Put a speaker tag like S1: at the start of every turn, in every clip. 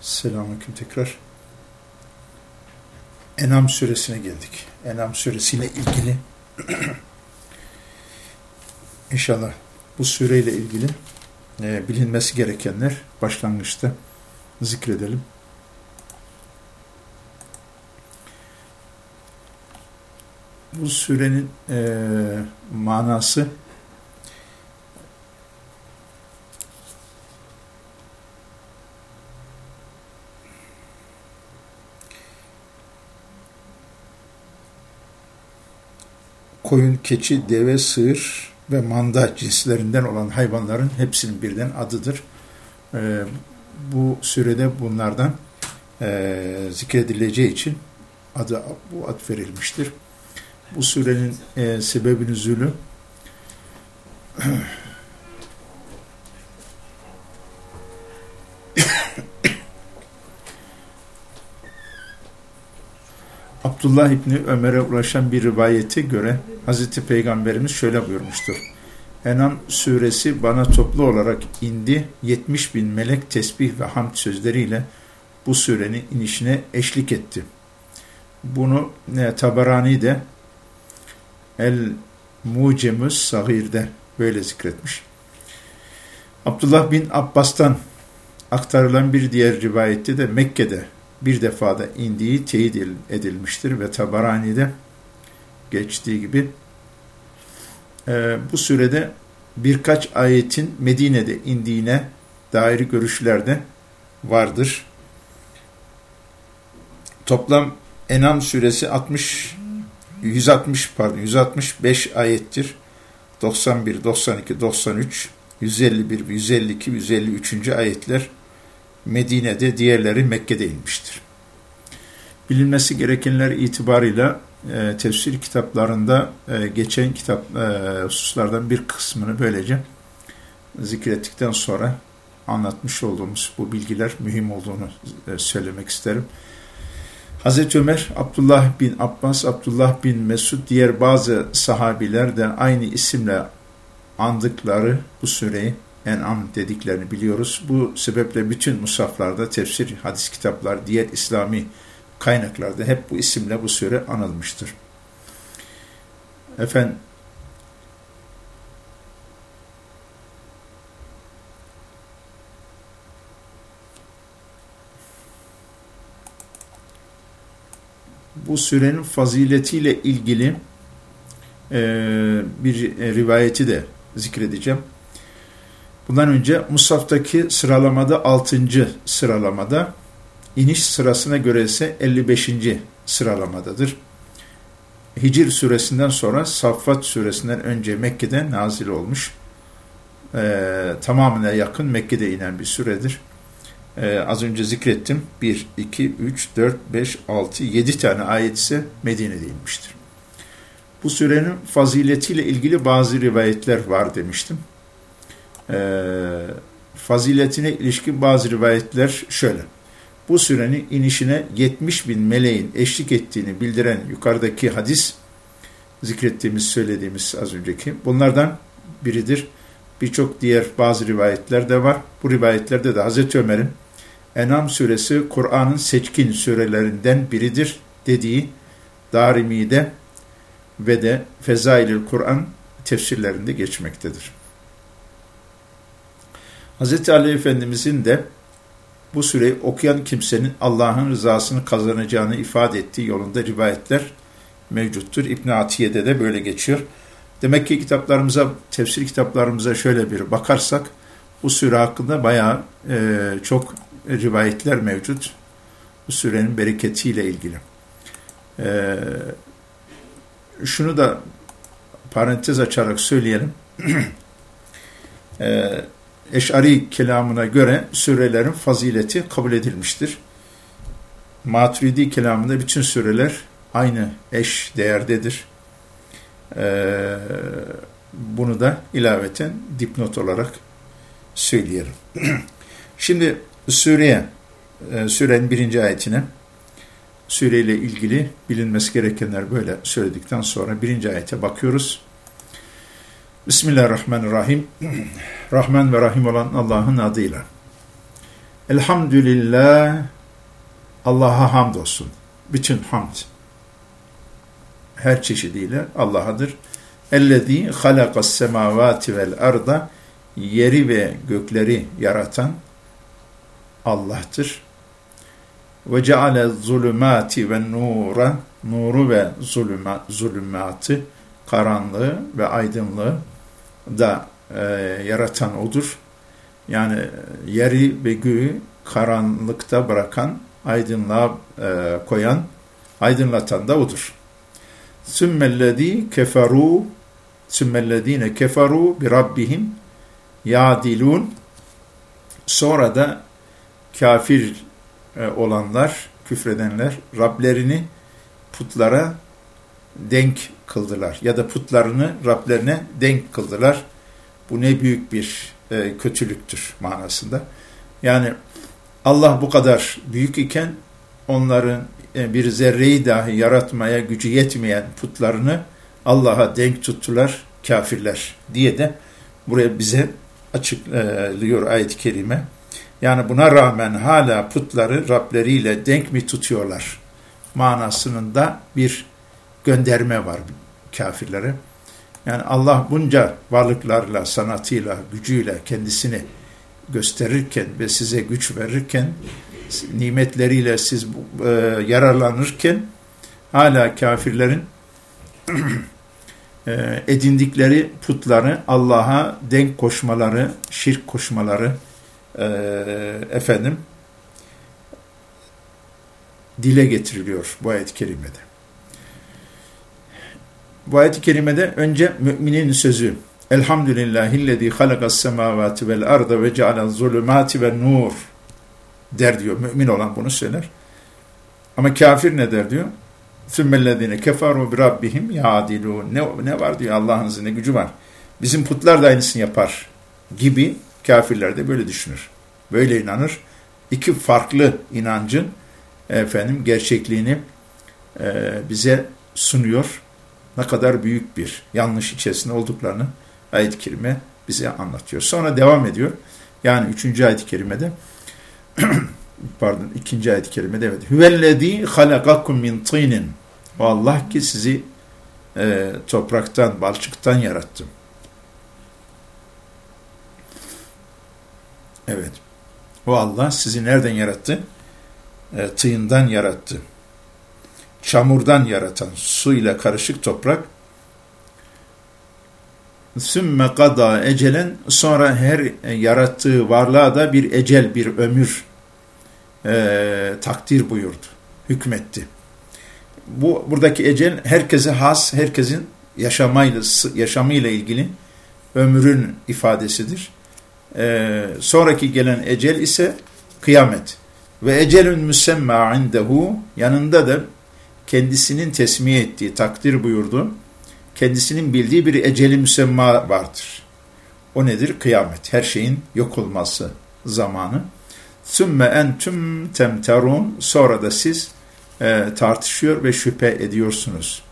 S1: Selamünaleyküm tekrar. Enam suresine geldik. Enam suresiyle ilgili inşallah bu sureyle ilgili e, bilinmesi gerekenler başlangıçta zikredelim. Bu surenin e, manası koyun, keçi, deve, sığır ve manda cinslerinden olan hayvanların hepsinin birden adıdır. E, bu sürede bunlardan e, zikredileceği için adı bu ad verilmiştir. Bu surenin e, sebebi nüzulü Abdullah İbni Ömer'e ulaşan bir rivayete göre Hazreti Peygamberimiz şöyle buyurmuştur. Enam suresi bana toplu olarak indi. 70 bin melek tesbih ve hamd sözleriyle bu surenin inişine eşlik etti. Bunu Tabarani de El Mucemüs Sagir'de böyle zikretmiş. Abdullah bin Abbas'tan aktarılan bir diğer rivayette de Mekke'de bir defada indiği teyit edilmiştir ve Tabarani'de geçtiği gibi e, bu sürede birkaç ayetin Medine'de indiğine dair görüşler de vardır. Toplam Enam suresi 60 160 pardon 165 ayettir. 91, 92, 93, 151, 152, 153. ayetler Medine'de, diğerleri Mekke'de inmiştir. Bilinmesi gerekenler itibarıyla e, tefsir kitaplarında e, geçen kitap e, hususlardan bir kısmını böylece zikrettikten sonra anlatmış olduğumuz bu bilgiler mühim olduğunu e, söylemek isterim. Hazreti Ömer, Abdullah bin Abbas, Abdullah bin Mesud, diğer bazı sahabiler de aynı isimle andıkları bu süreyi En'am dediklerini biliyoruz. Bu sebeple bütün musaflarda, tefsir, hadis kitaplar, diğer İslami kaynaklarda hep bu isimle bu süre anılmıştır. Efendim, bu sürenin faziletiyle ilgili e, bir rivayeti de zikredeceğim. Bundan önce Musaf'taki sıralamada 6. sıralamada, iniş sırasına göre ise 55. sıralamadadır. Hicr suresinden sonra Saffat suresinden önce Mekke'de nazil olmuş. Ee, tamamına yakın Mekke'de inen bir süredir. Ee, az önce zikrettim. 1, 2, 3, 4, 5, 6, 7 tane ayet ise Medine'de inmiştir. Bu sürenin faziletiyle ilgili bazı rivayetler var demiştim e, faziletine ilişkin bazı rivayetler şöyle. Bu sürenin inişine 70 bin meleğin eşlik ettiğini bildiren yukarıdaki hadis, zikrettiğimiz, söylediğimiz az önceki, bunlardan biridir. Birçok diğer bazı rivayetler de var. Bu rivayetlerde de Hazreti Ömer'in Enam suresi Kur'an'ın seçkin surelerinden biridir dediği Darimi'de ve de Fezailül Kur'an tefsirlerinde geçmektedir. Hz. Ali Efendimizin de bu süreyi okuyan kimsenin Allah'ın rızasını kazanacağını ifade ettiği yolunda rivayetler mevcuttur. İbn Atiye'de de böyle geçiyor. Demek ki kitaplarımıza, tefsir kitaplarımıza şöyle bir bakarsak bu süre hakkında bayağı e, çok rivayetler mevcut. Bu sürenin bereketiyle ilgili. E, şunu da parantez açarak söyleyelim. e, Eş'ari kelamına göre sürelerin fazileti kabul edilmiştir. Maturidi kelamında bütün süreler aynı eş değerdedir. Ee, bunu da ilaveten dipnot olarak söyleyelim. Şimdi Suriye, e, Sürenin birinci ayetine, Süreyle ilgili bilinmesi gerekenler böyle söyledikten sonra birinci ayete bakıyoruz. Bismillahirrahmanirrahim. Rahman ve Rahim olan Allah'ın adıyla. Elhamdülillah Allah'a hamdolsun. Bütün hamd her çeşidiyle Allah'adır. Ellezî halakas semavati vel arda yeri ve gökleri yaratan Allah'tır. Ve ceale zulümati ve nura nuru ve zulüma, zulümatı karanlığı ve aydınlığı da e, yaratan odur. Yani yeri ve göğü karanlıkta bırakan, aydınlığa e, koyan, aydınlatan da odur. Sümmellezî keferû sümmellezîne keferû bi rabbihim yadilun sonra da kafir e, olanlar, küfredenler Rablerini putlara denk kıldılar ya da putlarını Rablerine denk kıldılar. Bu ne büyük bir e, kötülüktür manasında. Yani Allah bu kadar büyük iken onların e, bir zerreyi dahi yaratmaya gücü yetmeyen putlarını Allah'a denk tuttular kafirler diye de buraya bize açıklıyor ayet-i kerime. Yani buna rağmen hala putları Rableriyle denk mi tutuyorlar? Manasının da bir gönderme var kafirlere. Yani Allah bunca varlıklarla, sanatıyla, gücüyle kendisini gösterirken ve size güç verirken, nimetleriyle siz e, yararlanırken hala kafirlerin e, edindikleri putları Allah'a denk koşmaları, şirk koşmaları e, efendim dile getiriliyor bu ayet-i kerimede. Bu ayet-i kerimede önce müminin sözü Elhamdülillahillezî halakas semâvâti vel arda ve cealel zulümâti ve nur der diyor. Mümin olan bunu söyler. Ama kafir ne der diyor? Sümmellezine kefaru bi rabbihim yadilun. Ne, ne var diyor Allah'ın ne gücü var. Bizim putlar da aynısını yapar gibi kafirler de böyle düşünür. Böyle inanır. İki farklı inancın efendim gerçekliğini e, bize sunuyor. Ne kadar büyük bir yanlış içerisinde olduklarını ayet-i kerime bize anlatıyor. Sonra devam ediyor. Yani üçüncü ayet-i kerimede pardon ikinci ayet-i kerimede evet. Hüvellezî halakakum min tînin. O Allah ki sizi e, topraktan, balçıktan yarattım. Evet. O Allah sizi nereden yarattı? E, tığından yarattı. Çamurdan yaratan, su ile karışık toprak. Sümme kada ecelen sonra her yarattığı varlığa da bir ecel, bir ömür e, takdir buyurdu, hükmetti. Bu buradaki ecel herkese has, herkesin yaşamayla yaşamıyla ilgili ömrün ifadesidir. E, sonraki gelen ecel ise kıyamet. Ve ecelün müsemma indehu yanında da kendisinin tesmiye ettiği, takdir buyurdu. Kendisinin bildiği bir eceli müsemma vardır. O nedir? Kıyamet. Her şeyin yok olması zamanı. Sümme entüm temterun. Sonra da siz e, tartışıyor ve şüphe ediyorsunuz.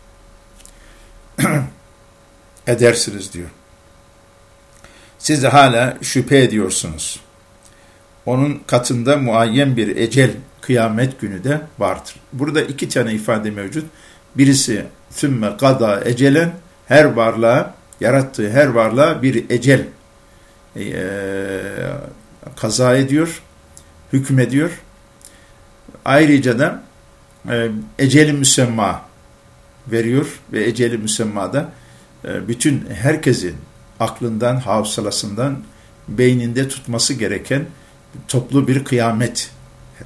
S1: Edersiniz diyor. Siz de hala şüphe ediyorsunuz. Onun katında muayyen bir ecel kıyamet günü de vardır. Burada iki tane ifade mevcut. Birisi sümme gada ecelen her varlığa, yarattığı her varlığa bir ecel e, kaza ediyor hükmediyor. Ayrıca da e, eceli müsemma veriyor ve eceli müsemmada e, bütün herkesin aklından, hafsalasından, beyninde tutması gereken toplu bir kıyamet.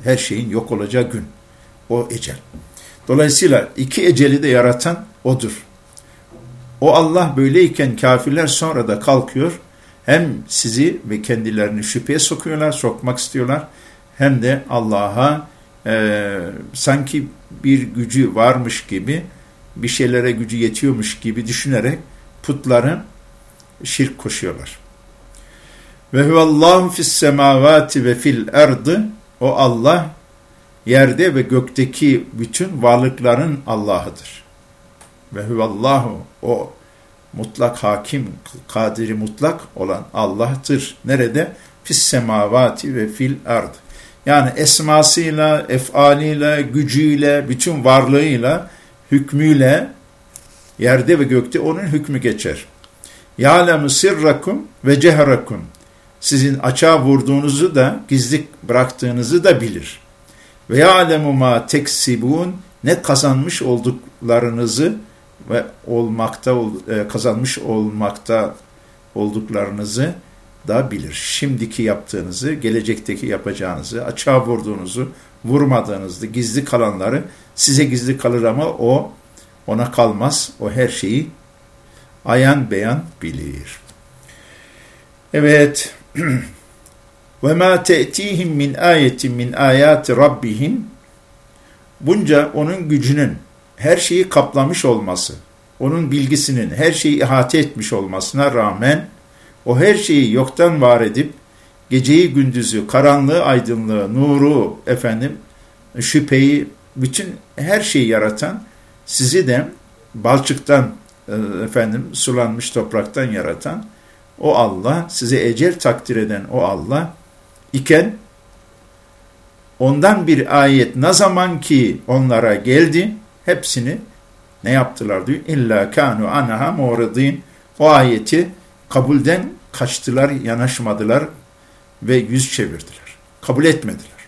S1: Her şeyin yok olacağı gün. O ecel. Dolayısıyla iki eceli de yaratan odur. O Allah böyleyken kafirler sonra da kalkıyor. Hem sizi ve kendilerini şüpheye sokuyorlar, sokmak istiyorlar hem de Allah'a e, sanki bir gücü varmış gibi, bir şeylere gücü yetiyormuş gibi düşünerek putları şirk koşuyorlar. Ve huvallahu fis semavati ve fil erdi o Allah yerde ve gökteki bütün varlıkların Allah'ıdır. Ve huvallahu o mutlak hakim, kadiri mutlak olan Allah'tır. Nerede? Fis semavati ve fil ard. Yani esmasıyla, efaliyle, gücüyle, bütün varlığıyla, hükmüyle yerde ve gökte onun hükmü geçer. Ya'lemu sirrakum ve cehrakum. Sizin açığa vurduğunuzu da gizli bıraktığınızı da bilir. Ve ya'lemu ma teksibun ne kazanmış olduklarınızı ve olmakta e, kazanmış olmakta olduklarınızı da bilir. Şimdiki yaptığınızı, gelecekteki yapacağınızı, açığa vurduğunuzu, vurmadığınızı, gizli kalanları size gizli kalır ama o ona kalmaz. O her şeyi ayan beyan bilir. Evet. Ve ma te'tihim min ayetin min ayati rabbihim. Bunca onun gücünün her şeyi kaplamış olması, onun bilgisinin her şeyi ihate etmiş olmasına rağmen o her şeyi yoktan var edip geceyi gündüzü, karanlığı aydınlığı, nuru efendim şüpheyi bütün her şeyi yaratan sizi de balçıktan e, efendim sulanmış topraktan yaratan o Allah, size ecel takdir eden o Allah iken ondan bir ayet ne zaman ki onlara geldi hepsini ne yaptılar diyor. İlla kanu anaha muridin. O ayeti kabulden kaçtılar, yanaşmadılar ve yüz çevirdiler. Kabul etmediler.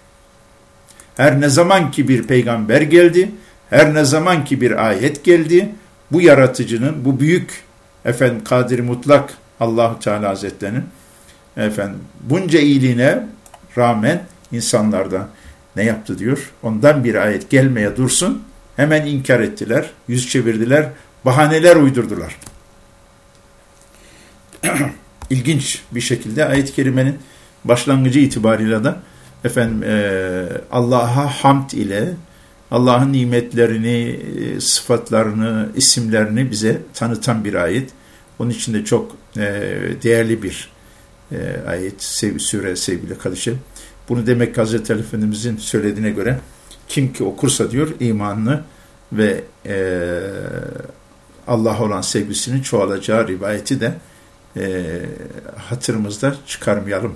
S1: Her ne zaman ki bir peygamber geldi, her ne zaman ki bir ayet geldi, bu yaratıcının, bu büyük efendim kadir mutlak Allahu Teala Hazretlerinin efendim bunca iyiliğine rağmen insanlarda ne yaptı diyor. Ondan bir ayet gelmeye dursun. Hemen inkar ettiler, yüz çevirdiler, bahaneler uydurdular. İlginç bir şekilde ayet-i kerimenin başlangıcı itibariyle de efendim e, Allah'a hamd ile Allah'ın nimetlerini, e, sıfatlarını, isimlerini bize tanıtan bir ayet. Onun için de çok e, değerli bir e, ayet, sev, süre sevgili kardeşim. Bunu demek Hazreti Ali Efendimizin söylediğine göre kim ki okursa diyor imanını ve e, Allah olan sevgisinin çoğalacağı rivayeti de e, hatırımızda çıkarmayalım.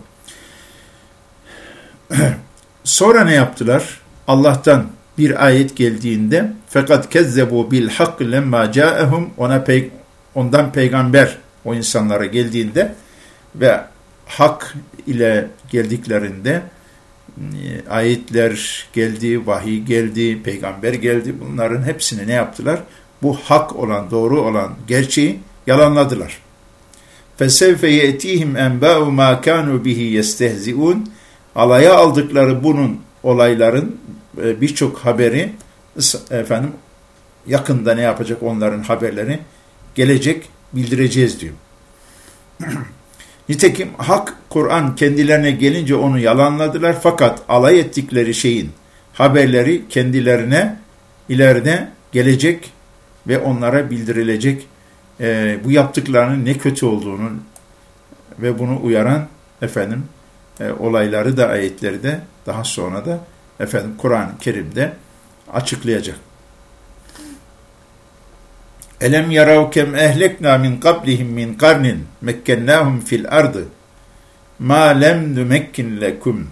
S1: Sonra ne yaptılar? Allah'tan bir ayet geldiğinde fakat kezzebu bil hak lemma caehum ona pey ondan peygamber o insanlara geldiğinde ve hak ile geldiklerinde e, ayetler geldi, vahiy geldi, peygamber geldi. Bunların hepsini ne yaptılar? Bu hak olan, doğru olan gerçeği yalanladılar. فَسَوْفَ يَأْتِيهِمْ اَنْبَاءُ مَا كَانُوا بِهِ يَسْتَهْزِئُونَ Alaya aldıkları bunun olayların e, birçok haberi efendim yakında ne yapacak onların haberleri gelecek bildireceğiz diyor. Nitekim hak Kur'an kendilerine gelince onu yalanladılar fakat alay ettikleri şeyin haberleri kendilerine ileride gelecek ve onlara bildirilecek e, bu yaptıklarının ne kötü olduğunu ve bunu uyaran efendim e, olayları da ayetleri de daha sonra da efendim Kur'an-ı Kerim'de açıklayacak. Elem yarav kem ehlekna min qablihim min karnin mekkennahum fil ardı ma lem numekkin lekum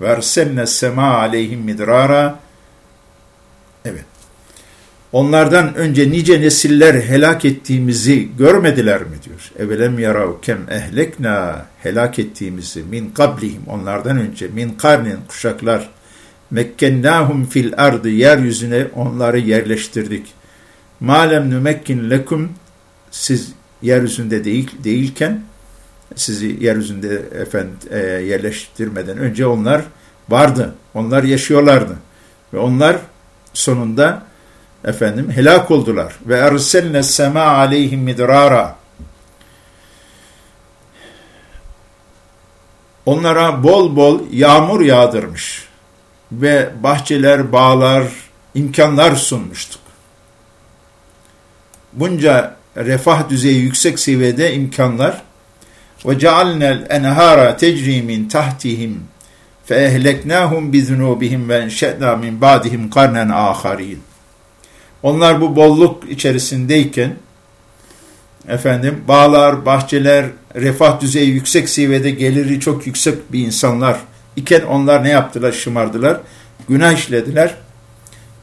S1: ve erselne sema aleyhim midrara Evet. Onlardan önce nice nesiller helak ettiğimizi görmediler mi diyor. Evelem yarav kem ehlekna helak ettiğimizi min kablihim onlardan önce min karnin kuşaklar mekkennahum fil ardı yeryüzüne onları yerleştirdik. Malem nümekkin lekum siz yeryüzünde değil, değilken sizi yeryüzünde efendim, e, yerleştirmeden önce onlar vardı. Onlar yaşıyorlardı. Ve onlar sonunda efendim helak oldular. Ve erselne sema aleyhim midrara. Onlara bol bol yağmur yağdırmış ve bahçeler, bağlar, imkanlar sunmuştuk. Bunca refah düzeyi yüksek seviyede imkanlar ve cealnel enhara tecri min tahtihim fe ehleknahum bi zunubihim ve enşe'na min ba'dihim karnen aharin. Onlar bu bolluk içerisindeyken efendim bağlar, bahçeler, refah düzeyi yüksek seviyede geliri çok yüksek bir insanlar iken onlar ne yaptılar? Şımardılar. Günah işlediler.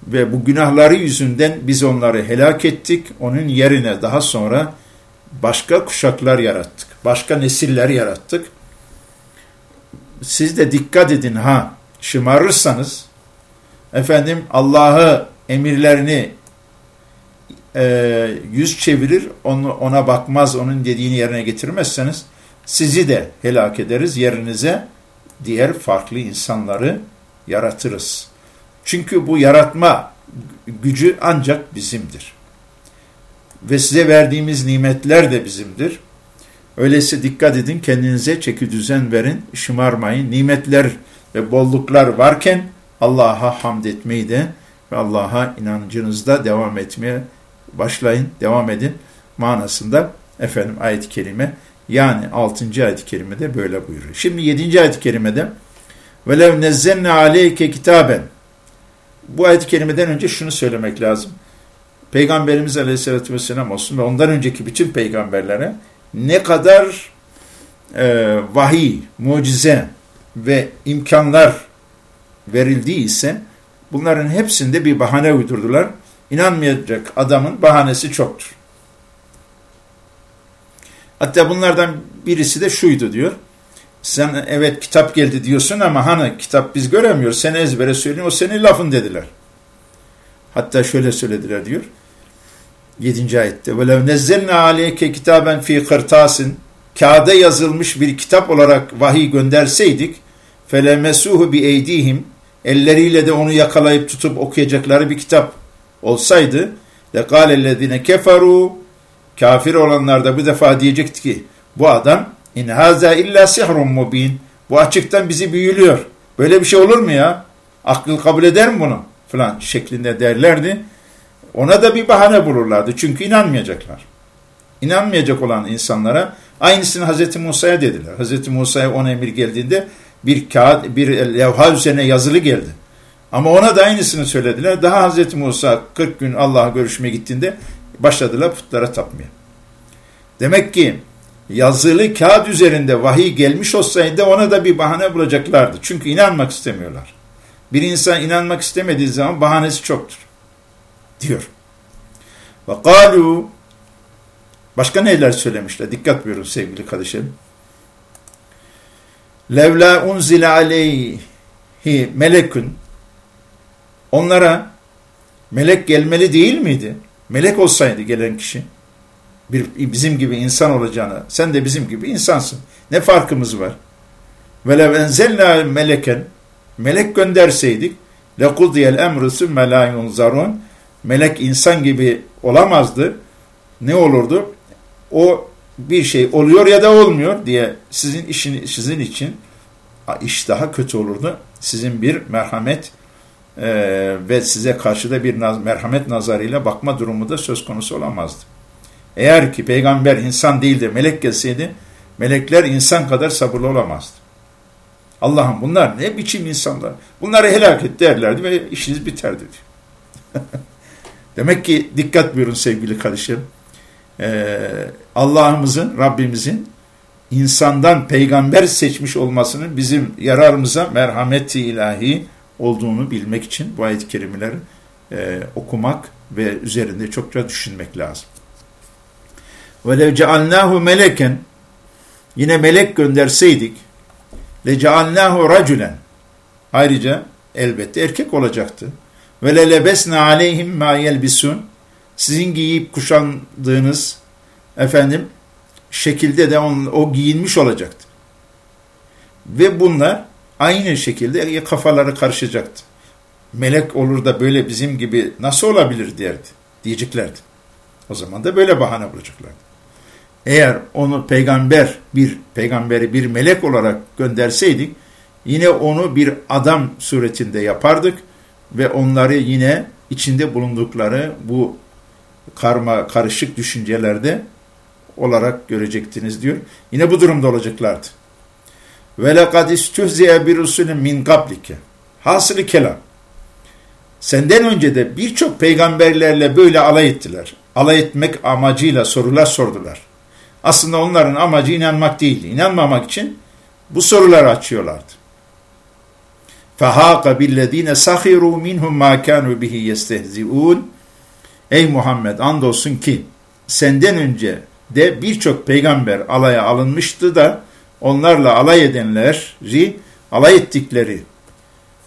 S1: Ve bu günahları yüzünden biz onları helak ettik. Onun yerine daha sonra başka kuşaklar yarattık. Başka nesiller yarattık. Siz de dikkat edin ha. Şımarırsanız efendim Allah'ı emirlerini e, yüz çevirir, onu, ona bakmaz, onun dediğini yerine getirmezseniz sizi de helak ederiz, yerinize diğer farklı insanları yaratırız. Çünkü bu yaratma gücü ancak bizimdir. Ve size verdiğimiz nimetler de bizimdir. Öyleyse dikkat edin kendinize çeki düzen verin, şımarmayın. Nimetler ve bolluklar varken Allah'a hamd etmeyi de ve Allah'a inancınızda devam etmeye başlayın, devam edin manasında efendim ayet-i kerime yani 6. ayet-i kerimede böyle buyuruyor. Şimdi 7. ayet-i kerimede velev nezzenne aleyke kitaben bu ayet-i kerimeden önce şunu söylemek lazım. Peygamberimiz Aleyhisselatü Vesselam olsun ve ondan önceki bütün peygamberlere ne kadar e, vahiy, mucize ve imkanlar verildiyse bunların hepsinde bir bahane uydurdular. İnanmayacak adamın bahanesi çoktur. Hatta bunlardan birisi de şuydu diyor. Sen evet kitap geldi diyorsun ama hani kitap biz göremiyoruz. Sen ezbere söylüyorsun o senin lafın dediler. Hatta şöyle söylediler diyor. 7. ayette velev nezzelna aleyke kitaben fi kırtasin kağıda yazılmış bir kitap olarak vahiy gönderseydik felemesuhu bi eydihim elleriyle de onu yakalayıp tutup okuyacakları bir kitap olsaydı lekâlellezine keferu kafir olanlar da bu defa diyecekti ki bu adam in haza illa sihrun mubin. Bu açıktan bizi büyülüyor. Böyle bir şey olur mu ya? Akıl kabul eder mi bunu? Falan şeklinde derlerdi. Ona da bir bahane bulurlardı. Çünkü inanmayacaklar. İnanmayacak olan insanlara aynısını Hz. Musa'ya dediler. Hz. Musa'ya on emir geldiğinde bir kağıt, bir levha üzerine yazılı geldi. Ama ona da aynısını söylediler. Daha Hz. Musa 40 gün Allah'a görüşmeye gittiğinde başladılar putlara tapmaya. Demek ki yazılı kağıt üzerinde vahiy gelmiş olsaydı ona da bir bahane bulacaklardı. Çünkü inanmak istemiyorlar. Bir insan inanmak istemediği zaman bahanesi çoktur. Diyor. Ve kalu başka neler söylemişler? Dikkat buyurun sevgili kardeşlerim. Levla unzile aleyhi melekun onlara melek gelmeli değil miydi? Melek olsaydı gelen kişi bir bizim gibi insan olacağını sen de bizim gibi insansın. Ne farkımız var? Velev enzelna meleken melek gönderseydik lekudiyel emru sümme la yunzarun melek insan gibi olamazdı. Ne olurdu? O bir şey oluyor ya da olmuyor diye sizin işin sizin için iş daha kötü olurdu. Sizin bir merhamet e, ve size karşı da bir naz, merhamet nazarıyla bakma durumu da söz konusu olamazdı. Eğer ki peygamber insan değil de melek gelseydi, melekler insan kadar sabırlı olamazdı. Allah'ım bunlar ne biçim insanlar? Bunları helak et derlerdi ve işiniz biterdi. Demek ki dikkat buyurun sevgili kardeşlerim. Ee, Allah'ımızın, Rabbimizin insandan peygamber seçmiş olmasının bizim yararımıza merhameti ilahi olduğunu bilmek için bu ayet-i kerimeleri e, okumak ve üzerinde çokça düşünmek lazım. وَلَوْ جَعَلْنَاهُ meleken Yine melek gönderseydik لَجَعَلْنَاهُ رَجُلًا Ayrıca elbette erkek olacaktı. وَلَلَبَسْنَا عَلَيْهِمْ مَا يَلْبِسُونَ Sizin giyip kuşandığınız efendim şekilde de on, o giyinmiş olacaktı. Ve bunlar aynı şekilde kafaları karışacaktı. Melek olur da böyle bizim gibi nasıl olabilir derdi, diyeceklerdi. O zaman da böyle bahane bulacaklardı. Eğer onu peygamber, bir peygamberi bir melek olarak gönderseydik, yine onu bir adam suretinde yapardık ve onları yine içinde bulundukları bu karma karışık düşüncelerde olarak görecektiniz diyor. Yine bu durumda olacaklardı. Ve lekad istühziye bir usulün min kablike. Hasılı kelam. Senden önce de birçok peygamberlerle böyle alay ettiler. Alay etmek amacıyla sorular sordular. Aslında onların amacı inanmak değildi. İnanmamak için bu soruları açıyorlardı. فَهَاقَ بِالَّذ۪ينَ سَخِرُوا مِنْهُمْ مَا كَانُوا بِهِ يَسْتehzi'ûنَ Ey Muhammed andolsun ki senden önce de birçok peygamber alaya alınmıştı da onlarla alay edenleri alay ettikleri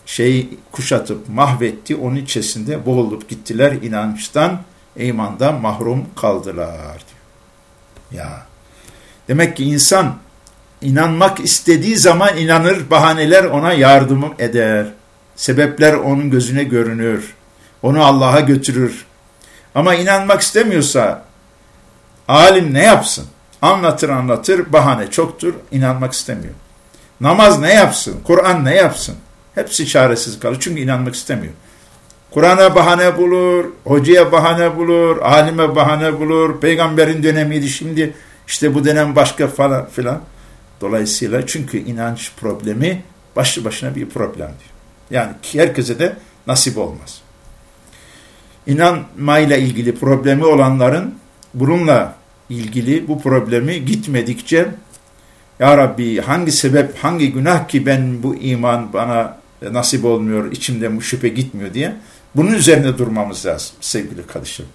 S1: şeyi kuşatıp mahvetti. Onun içerisinde boğulup gittiler inançtan, imandan mahrum kaldılar diyor. Ya demek ki insan inanmak istediği zaman inanır, bahaneler ona yardım eder. Sebepler onun gözüne görünür. Onu Allah'a götürür. Ama inanmak istemiyorsa alim ne yapsın? Anlatır anlatır, bahane çoktur, inanmak istemiyor. Namaz ne yapsın? Kur'an ne yapsın? Hepsi çaresiz kalır çünkü inanmak istemiyor. Kur'an'a bahane bulur, hocaya bahane bulur, alime bahane bulur, peygamberin dönemiydi şimdi işte bu dönem başka falan filan. Dolayısıyla çünkü inanç problemi başlı başına bir problem diyor. Yani herkese de nasip olmaz. İnanmayla ilgili problemi olanların bununla ilgili bu problemi gitmedikçe Ya Rabbi hangi sebep, hangi günah ki ben bu iman bana nasip olmuyor, içimde şüphe gitmiyor diye bunun üzerine durmamız lazım sevgili kardeşim.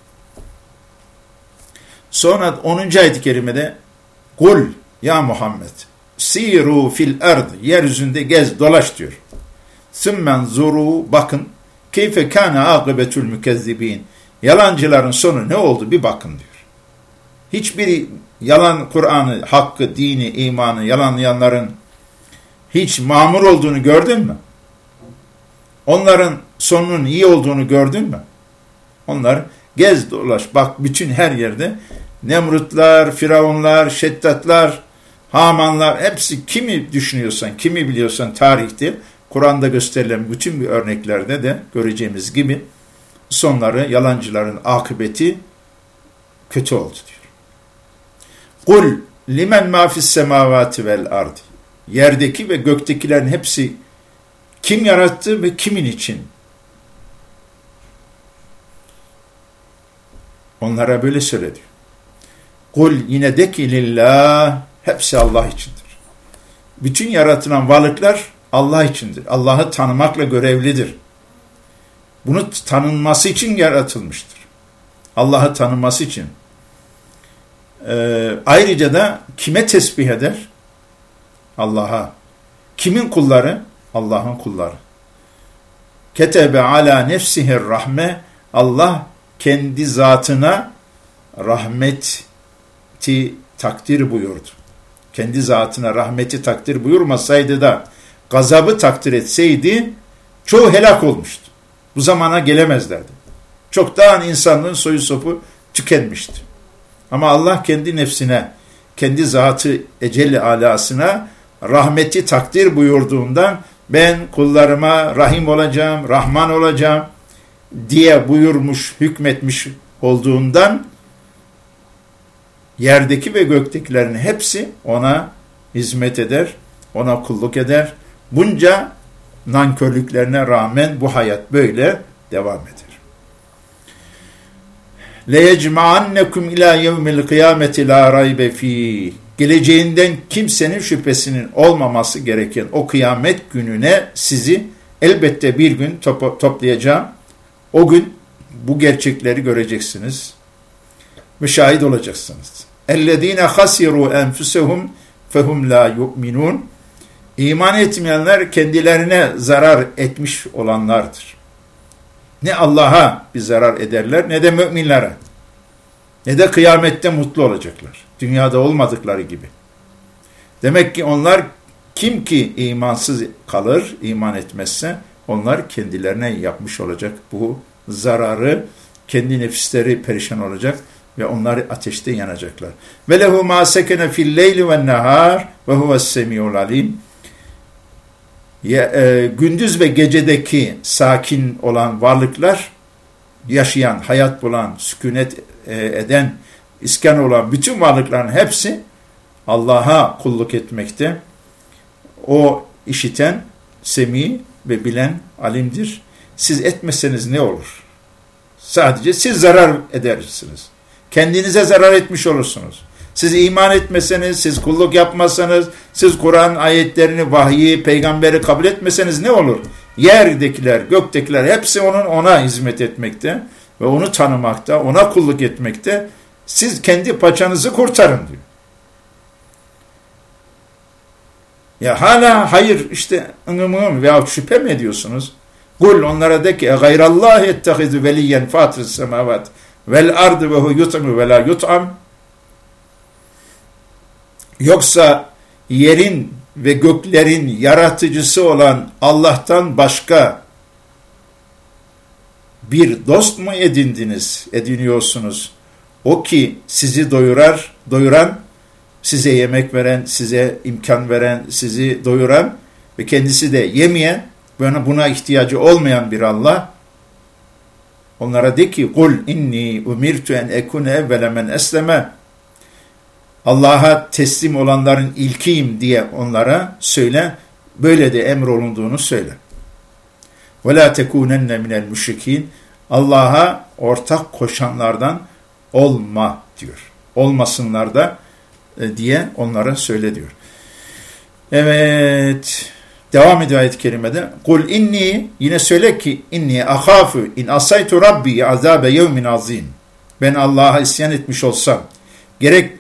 S1: Sonra 10. ayet-i kerimede Kul ya Muhammed siru fil ard yeryüzünde gez dolaş diyor. Sümmen zuru bakın keyfe kana akıbetül mükezzibin yalancıların sonu ne oldu bir bakın diyor. Hiçbir yalan Kur'an'ı, hakkı, dini, imanı yalanlayanların hiç mamur olduğunu gördün mü? Onların sonunun iyi olduğunu gördün mü? Onlar gez dolaş bak bütün her yerde Nemrutlar, Firavunlar, Şeddatlar, Hamanlar hepsi kimi düşünüyorsan, kimi biliyorsan tarihte Kur'an'da gösterilen bütün bir örneklerde de göreceğimiz gibi sonları yalancıların akıbeti kötü oldu diyor. Kul limen ma fis semavati vel ardi. Yerdeki ve göktekilerin hepsi kim yarattı ve kimin için? Onlara böyle söyledi. Kul yine de ki lillah hepsi Allah içindir. Bütün yaratılan varlıklar Allah içindir. Allah'ı tanımakla görevlidir. Bunu tanınması için yaratılmıştır. Allah'ı tanınması için. Ee, ayrıca da kime tesbih eder? Allah'a. Kimin kulları? Allah'ın kulları. Ketebe ala nefsihir rahme Allah kendi zatına rahmeti takdir buyurdu. Kendi zatına rahmeti takdir buyurmasaydı da gazabı takdir etseydi çoğu helak olmuştu. Bu zamana gelemezlerdi. Çoktan insanlığın soyu sopu tükenmişti. Ama Allah kendi nefsine, kendi zatı eceli alasına rahmeti takdir buyurduğundan ben kullarıma rahim olacağım, rahman olacağım diye buyurmuş, hükmetmiş olduğundan yerdeki ve göktekilerin hepsi ona hizmet eder, ona kulluk eder. Bunca nankörlüklerine rağmen bu hayat böyle devam eder. لَيَجْمَعَنَّكُمْ اِلٰى يَوْمِ الْقِيَامَةِ لَا رَيْبَ ف۪يهِ geleceğinden kimsenin şüphesinin olmaması gereken o kıyamet gününe sizi elbette bir gün top toplayacağım. O gün bu gerçekleri göreceksiniz. Müşahit olacaksınız. اَلَّذ۪ينَ خَسِرُوا اَنْفُسَهُمْ فَهُمْ لَا يُؤْمِنُونَ İman etmeyenler kendilerine zarar etmiş olanlardır. Ne Allah'a bir zarar ederler ne de müminlere. Ne de kıyamette mutlu olacaklar dünyada olmadıkları gibi. Demek ki onlar kim ki imansız kalır, iman etmezse onlar kendilerine yapmış olacak bu zararı, kendi nefisleri perişan olacak ve onlar ateşte yanacaklar. Ve lehu ma sekene fil leyli ve nehar ve huves semiyul alim. E, gündüz ve gecedeki sakin olan varlıklar, yaşayan, hayat bulan, sükunet e, eden iskan olan bütün varlıkların hepsi Allah'a kulluk etmekte. O işiten, semi ve bilen alimdir. Siz etmeseniz ne olur? Sadece siz zarar edersiniz. Kendinize zarar etmiş olursunuz. Siz iman etmeseniz, siz kulluk yapmasanız, siz Kur'an ayetlerini, vahyi, peygamberi kabul etmeseniz ne olur? Yerdekiler, göktekiler hepsi onun ona hizmet etmekte ve onu tanımakta, ona kulluk etmekte. Siz kendi paçanızı kurtarın diyor. Ya hala hayır işte ıngım ıngım veya şüphe mi ediyorsunuz? Kul onlara de ki gayrallahi ettehizu veliyen fatır semavat vel ardı ve hu yut'mu ve yut'am Yoksa yerin ve göklerin yaratıcısı olan Allah'tan başka bir dost mu edindiniz, ediniyorsunuz? O ki sizi doyurar, doyuran, size yemek veren, size imkan veren, sizi doyuran ve kendisi de yemeyen, buna ihtiyacı olmayan bir Allah. Onlara de ki, kul inni umirtu en ekune evvele men esleme Allah'a teslim olanların ilkiyim diye onlara söyle. Böyle de emrolunduğunu söyle. Ve la tekunenne minel müşrikin. Allah'a ortak koşanlardan olma diyor. Olmasınlar da e, diye onlara söyle diyor. Evet. Devam ediyor ayet-i kerimede. Kul inni yine söyle ki inni ahafu in asaytu rabbi azabe yevmin azim. Ben Allah'a isyan etmiş olsam gerek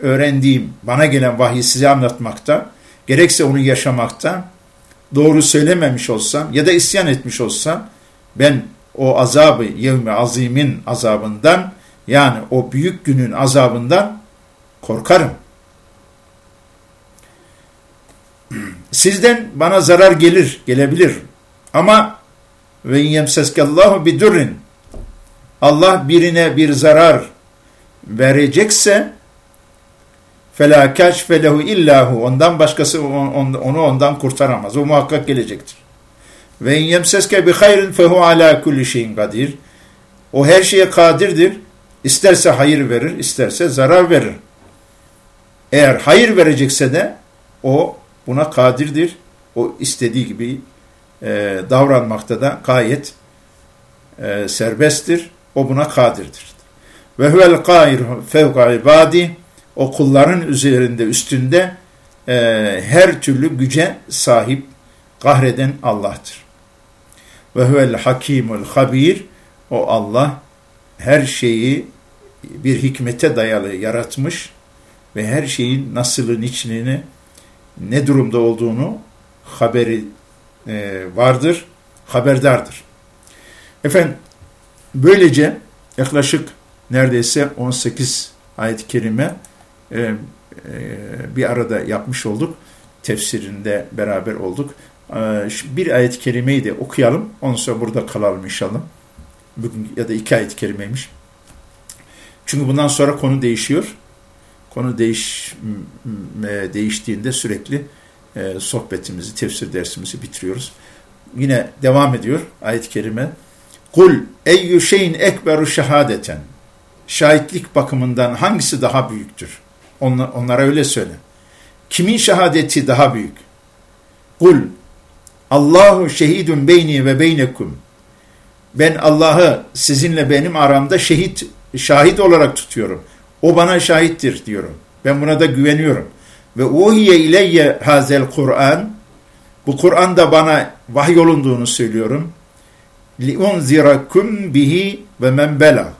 S1: öğrendiğim bana gelen vahyi size anlatmakta gerekse onu yaşamakta doğru söylememiş olsam ya da isyan etmiş olsam, ben o azabı, yevmi azimin azabından, yani o büyük günün azabından korkarım. Sizden bana zarar gelir, gelebilir. Ama ve yemseskallahu bidurrin Allah birine bir zarar verecekse فَلَا كَشْفَ لَهُ illahu Ondan başkası onu ondan kurtaramaz. O muhakkak gelecektir. Ve in yemseske bi hayrin fehu ala kulli şeyin kadir. O her şeye kadirdir. İsterse hayır verir, isterse zarar verir. Eğer hayır verecekse de o buna kadirdir. O istediği gibi e, davranmakta da gayet e, serbesttir. O buna kadirdir. Ve huvel kair fevka ibadi o kulların üzerinde üstünde e, her türlü güce sahip kahreden Allah'tır. Ve huvel hakimul habir o Allah her şeyi bir hikmete dayalı yaratmış ve her şeyin nasılın içini ne durumda olduğunu haberi e, vardır, haberdardır. Efendim böylece yaklaşık neredeyse 18 ayet-i kerime e, e, bir arada yapmış olduk. Tefsirinde beraber olduk. E, bir ayet-i kerimeyi de okuyalım. Ondan sonra burada kalalım inşallah. Bugün ya da iki ayet-i kerimeymiş. Çünkü bundan sonra konu değişiyor. Konu değiş, değiştiğinde sürekli e, sohbetimizi, tefsir dersimizi bitiriyoruz. Yine devam ediyor ayet-i kerime. Kul eyyü şeyin ekberu şehadeten. Şahitlik bakımından hangisi daha büyüktür? Onlara öyle söyle. Kimin şehadeti daha büyük? Kul Allahu şehidun beyni ve beynekum. Ben Allah'ı sizinle benim aramda şehit şahit olarak tutuyorum. O bana şahittir diyorum. Ben buna da güveniyorum. Ve uhiye ileyye hazel Kur'an. Bu Kur'an'da bana vahyolunduğunu söylüyorum. Li unzirakum bihi ve men belag.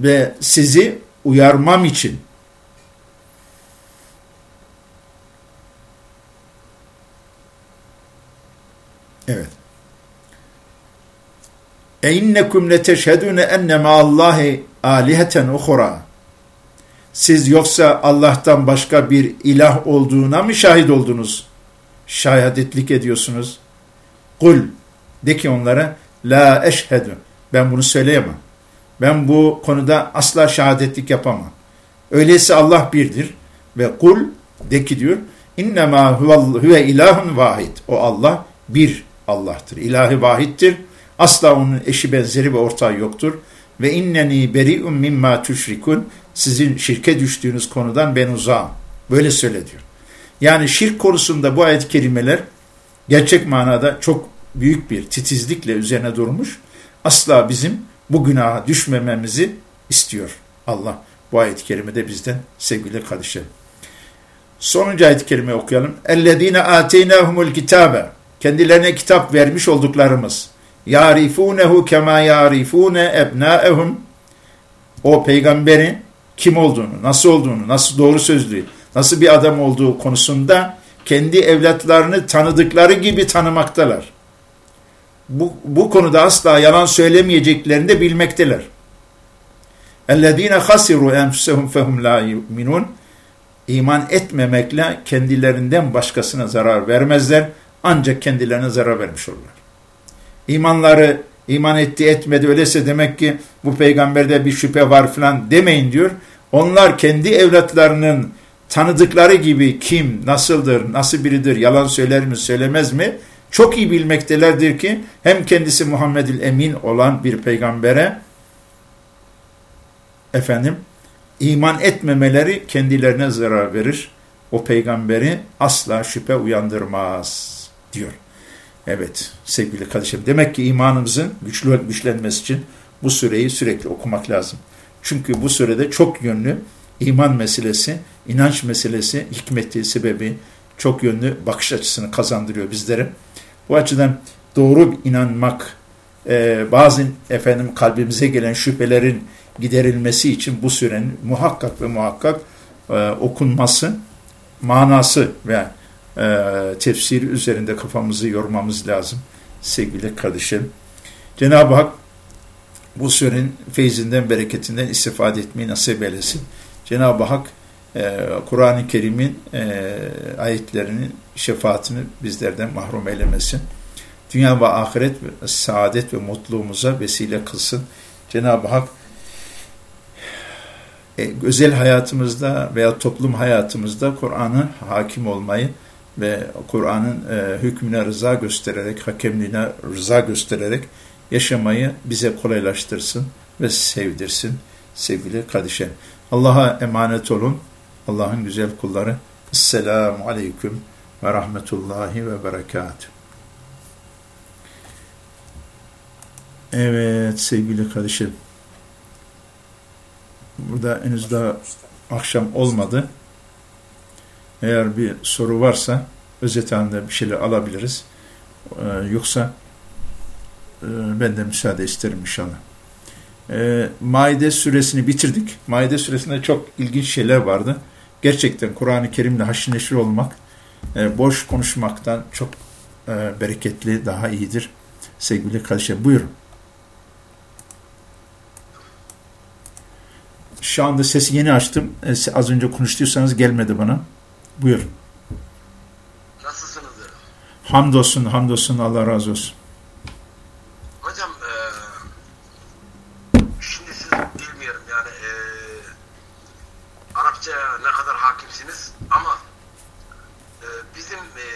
S1: Ve sizi uyarmam için Evet. E innekum leteşhedune enne ma'allahi aliheten uhura. Siz yoksa Allah'tan başka bir ilah olduğuna mı şahit oldunuz? Şahadetlik ediyorsunuz. Kul de ki onlara la eşhedü. Ben bunu söyleyemem. Ben bu konuda asla şehadetlik yapamam. Öyleyse Allah birdir ve kul de ki diyor innema huve ilahun vahid. O Allah bir Allah'tır. İlahi vahiddir. Asla onun eşi benzeri ve ortağı yoktur. Ve inneni beri'un mimma tüşrikun. Sizin şirke düştüğünüz konudan ben uzağım. Böyle söyle diyor. Yani şirk konusunda bu ayet-i kerimeler gerçek manada çok büyük bir titizlikle üzerine durmuş. Asla bizim bu günaha düşmememizi istiyor Allah. Bu ayet-i kerimede bizden sevgili kardeşlerim. Sonuncu ayet-i kerime okuyalım. اَلَّذ۪ينَ آتَيْنَاهُمُ الْكِتَابَ Kendilerine kitap vermiş olduklarımız. يَعْرِفُونَهُ كَمَا يَعْرِفُونَ اَبْنَاءَهُمْ O peygamberi kim olduğunu, nasıl olduğunu, nasıl doğru sözlü, nasıl bir adam olduğu konusunda kendi evlatlarını tanıdıkları gibi tanımaktalar. Bu, bu konuda asla yalan söylemeyeceklerini de bilmekteler. اَلَّذ۪ينَ خَسِرُوا اَنْفُسَهُمْ فَهُمْ لَا يُؤْمِنُونَ İman etmemekle kendilerinden başkasına zarar vermezler. Ancak kendilerine zarar vermiş olurlar. İmanları iman etti etmedi öyleyse demek ki bu peygamberde bir şüphe var falan demeyin diyor. Onlar kendi evlatlarının tanıdıkları gibi kim, nasıldır, nasıl biridir, yalan söyler mi, söylemez mi? çok iyi bilmektelerdir ki hem kendisi Muhammedül Emin olan bir peygambere efendim iman etmemeleri kendilerine zarar verir. O peygamberi asla şüphe uyandırmaz diyor. Evet sevgili kardeşim demek ki imanımızın güçlü, güçlenmesi için bu süreyi sürekli okumak lazım. Çünkü bu sürede çok yönlü iman meselesi, inanç meselesi, hikmeti, sebebi çok yönlü bakış açısını kazandırıyor bizlere. Bu açıdan doğru inanmak, e, bazı efendim kalbimize gelen şüphelerin giderilmesi için bu sürenin muhakkak ve muhakkak e, okunması, manası ve e, tefsiri üzerinde kafamızı yormamız lazım sevgili kardeşlerim. Cenab-ı Hak bu sürenin feyzinden, bereketinden istifade etmeyi nasip eylesin. Cenab-ı Hak Kur'an-ı Kerim'in e, ayetlerinin şefaatini bizlerden mahrum eylemesin. Dünya ve ahiret saadet ve mutluluğumuza vesile kılsın. Cenab-ı Hak e, özel hayatımızda veya toplum hayatımızda Kur'an'ı hakim olmayı ve Kur'an'ın e, hükmüne rıza göstererek, hakemliğine rıza göstererek yaşamayı bize kolaylaştırsın ve sevdirsin sevgili kardeşlerim. Allah'a emanet olun. Allah'ın güzel kulları. Esselamu Aleyküm ve Rahmetullahi ve Berekatuhu. Evet sevgili kardeşim. Burada henüz daha akşam olmadı. Eğer bir soru varsa özet halinde bir şeyler alabiliriz. Ee, yoksa e, ben de müsaade isterim inşallah. Ee, Maide suresini bitirdik. Maide suresinde çok ilginç şeyler vardı. Gerçekten Kur'an-ı Kerim'le haşır neşir olmak, e, boş konuşmaktan çok e, bereketli, daha iyidir. Sevgili kardeşler buyurun. Şu anda sesi yeni açtım. E, az önce konuştuysanız gelmedi bana. Buyur.
S2: Nasılsınız?
S1: Hamdolsun, hamdolsun. Allah razı olsun.
S2: Hocam e, şimdi siz bilmiyorum yani e, Arapçaya ne kadar hakimsiniz? Ama e, bizim e,